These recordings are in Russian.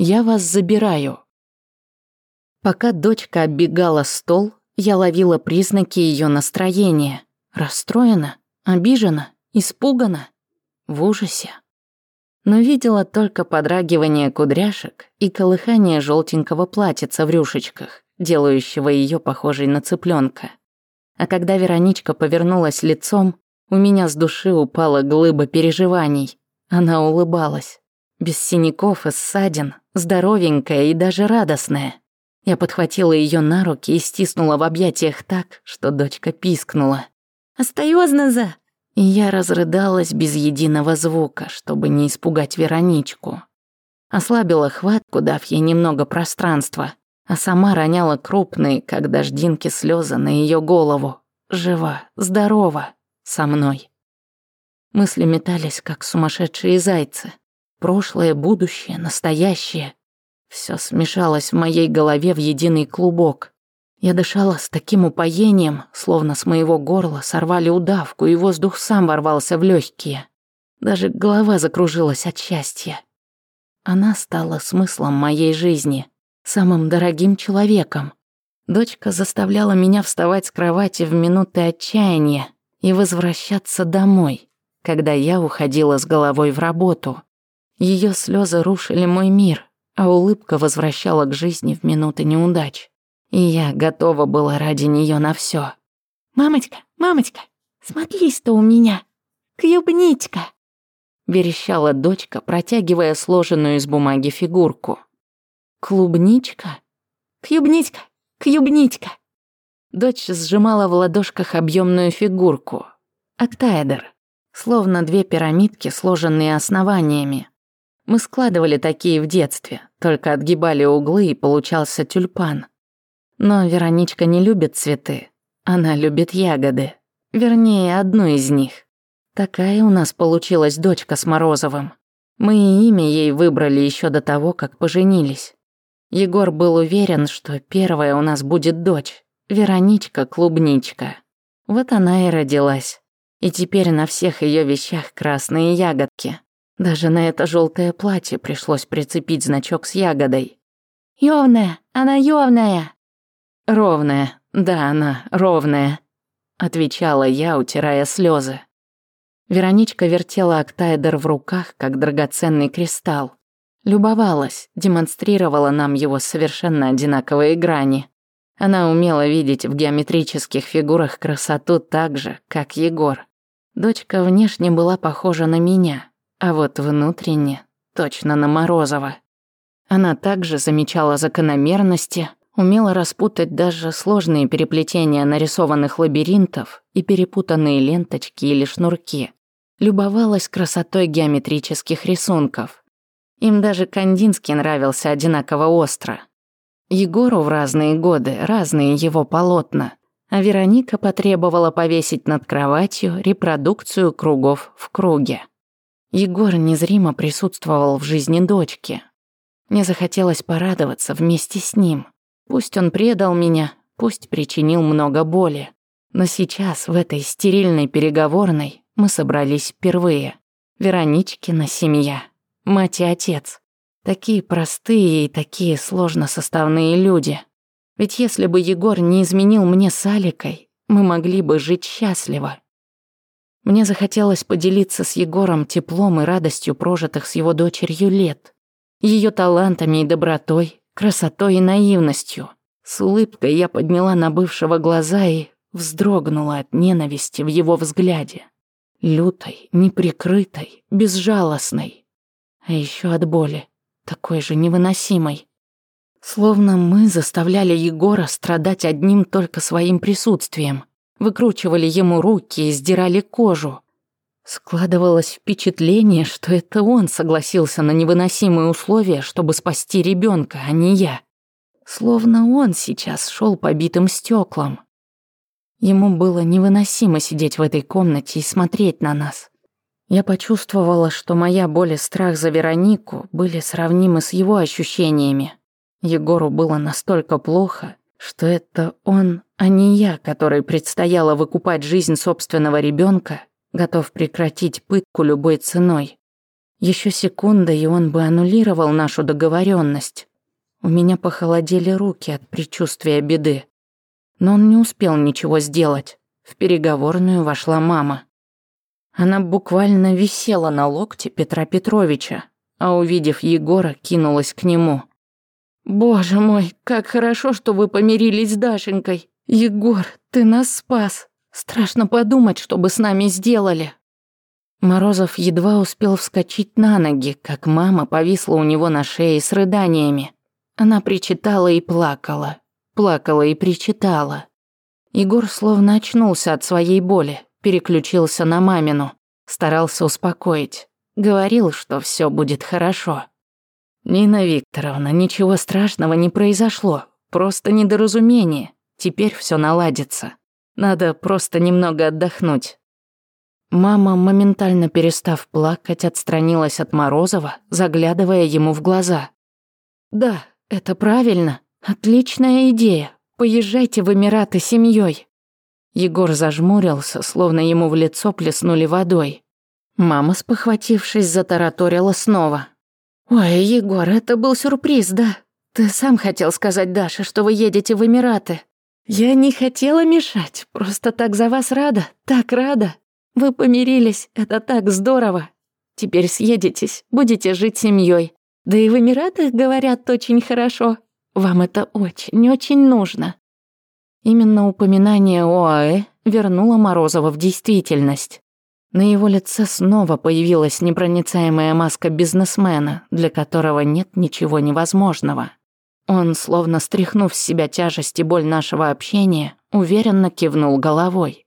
Я вас забираю». Пока дочка оббегала стол, я ловила признаки ее настроения. Расстроена, обижена, испугана, в ужасе. Но видела только подрагивание кудряшек и колыхание желтенького платьица в рюшечках, делающего ее похожей на цыпленка. А когда Вероничка повернулась лицом, у меня с души упала глыба переживаний. Она улыбалась без синяков и ссадин, здоровенькая и даже радостная. Я подхватила ее на руки и стиснула в объятиях так, что дочка пискнула. «Остаёзно за!» И я разрыдалась без единого звука, чтобы не испугать Вероничку. Ослабила хватку, дав ей немного пространства, а сама роняла крупные, как дождинки, слезы на ее голову. Жива, здорова, со мной. Мысли метались, как сумасшедшие зайцы. Прошлое, будущее, настоящее. Все смешалось в моей голове в единый клубок. Я дышала с таким упоением, словно с моего горла сорвали удавку, и воздух сам ворвался в легкие. Даже голова закружилась от счастья. Она стала смыслом моей жизни, самым дорогим человеком. Дочка заставляла меня вставать с кровати в минуты отчаяния и возвращаться домой, когда я уходила с головой в работу. Ее слезы рушили мой мир, а улыбка возвращала к жизни в минуты неудач. И я готова была ради нее на все. «Мамочка, мамочка, смотрись-то у меня! Клюбничка!» Верещала дочка, протягивая сложенную из бумаги фигурку. «Клубничка? Клюбничка! Клюбничка!» Дочь сжимала в ладошках объемную фигурку. Октаэдер. Словно две пирамидки, сложенные основаниями. Мы складывали такие в детстве, только отгибали углы и получался тюльпан. Но Вероничка не любит цветы, она любит ягоды. Вернее, одну из них. Такая у нас получилась дочка с Морозовым. Мы и имя ей выбрали еще до того, как поженились. Егор был уверен, что первая у нас будет дочь, Вероничка-клубничка. Вот она и родилась. И теперь на всех ее вещах красные ягодки. Даже на это желтое платье пришлось прицепить значок с ягодой. «Ёвная! Она ёвная!» «Ровная, да, она ровная», — отвечала я, утирая слезы. Вероничка вертела октайдер в руках, как драгоценный кристалл. Любовалась, демонстрировала нам его совершенно одинаковые грани. Она умела видеть в геометрических фигурах красоту так же, как Егор. Дочка внешне была похожа на меня, а вот внутренне точно на Морозова. Она также замечала закономерности, умела распутать даже сложные переплетения нарисованных лабиринтов и перепутанные ленточки или шнурки. Любовалась красотой геометрических рисунков. Им даже Кандинский нравился одинаково остро. Егору в разные годы разные его полотна, а Вероника потребовала повесить над кроватью репродукцию кругов в круге. Егор незримо присутствовал в жизни дочки. Мне захотелось порадоваться вместе с ним. Пусть он предал меня, пусть причинил много боли. Но сейчас, в этой стерильной переговорной, мы собрались впервые. Вероничкина семья, мать и отец. Такие простые и такие сложно составные люди. Ведь если бы Егор не изменил мне с Аликой, мы могли бы жить счастливо. Мне захотелось поделиться с Егором теплом и радостью прожитых с его дочерью лет, ее талантами и добротой, красотой и наивностью. С улыбкой я подняла на бывшего глаза и вздрогнула от ненависти в его взгляде. Лютой, неприкрытой, безжалостной. А еще от боли, такой же невыносимой. Словно мы заставляли Егора страдать одним только своим присутствием выкручивали ему руки и сдирали кожу. Складывалось впечатление, что это он согласился на невыносимые условия, чтобы спасти ребенка, а не я. Словно он сейчас шел по битым стеклам. Ему было невыносимо сидеть в этой комнате и смотреть на нас. Я почувствовала, что моя боль и страх за Веронику были сравнимы с его ощущениями. Егору было настолько плохо, что это он, а не я, который предстояло выкупать жизнь собственного ребенка, готов прекратить пытку любой ценой. Еще секунда, и он бы аннулировал нашу договоренность. У меня похолодели руки от предчувствия беды. Но он не успел ничего сделать. В переговорную вошла мама. Она буквально висела на локте Петра Петровича, а увидев Егора, кинулась к нему. «Боже мой, как хорошо, что вы помирились с Дашенькой! Егор, ты нас спас! Страшно подумать, что бы с нами сделали!» Морозов едва успел вскочить на ноги, как мама повисла у него на шее с рыданиями. Она причитала и плакала, плакала и причитала. Егор словно очнулся от своей боли, переключился на мамину, старался успокоить, говорил, что все будет хорошо. «Нина Викторовна, ничего страшного не произошло. Просто недоразумение. Теперь все наладится. Надо просто немного отдохнуть». Мама, моментально перестав плакать, отстранилась от Морозова, заглядывая ему в глаза. «Да, это правильно. Отличная идея. Поезжайте в Эмираты семьей. Егор зажмурился, словно ему в лицо плеснули водой. Мама, спохватившись, затараторила снова. «Ой, Егор, это был сюрприз, да? Ты сам хотел сказать Даше, что вы едете в Эмираты. Я не хотела мешать, просто так за вас рада, так рада. Вы помирились, это так здорово. Теперь съедетесь, будете жить семьей. Да и в Эмиратах говорят очень хорошо. Вам это очень-очень нужно». Именно упоминание ОАЭ вернуло Морозова в действительность. На его лице снова появилась непроницаемая маска бизнесмена, для которого нет ничего невозможного. Он, словно стряхнув с себя тяжесть и боль нашего общения, уверенно кивнул головой.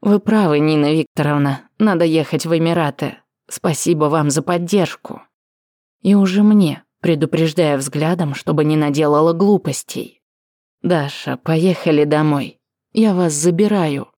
«Вы правы, Нина Викторовна, надо ехать в Эмираты. Спасибо вам за поддержку». И уже мне, предупреждая взглядом, чтобы не наделала глупостей. «Даша, поехали домой. Я вас забираю».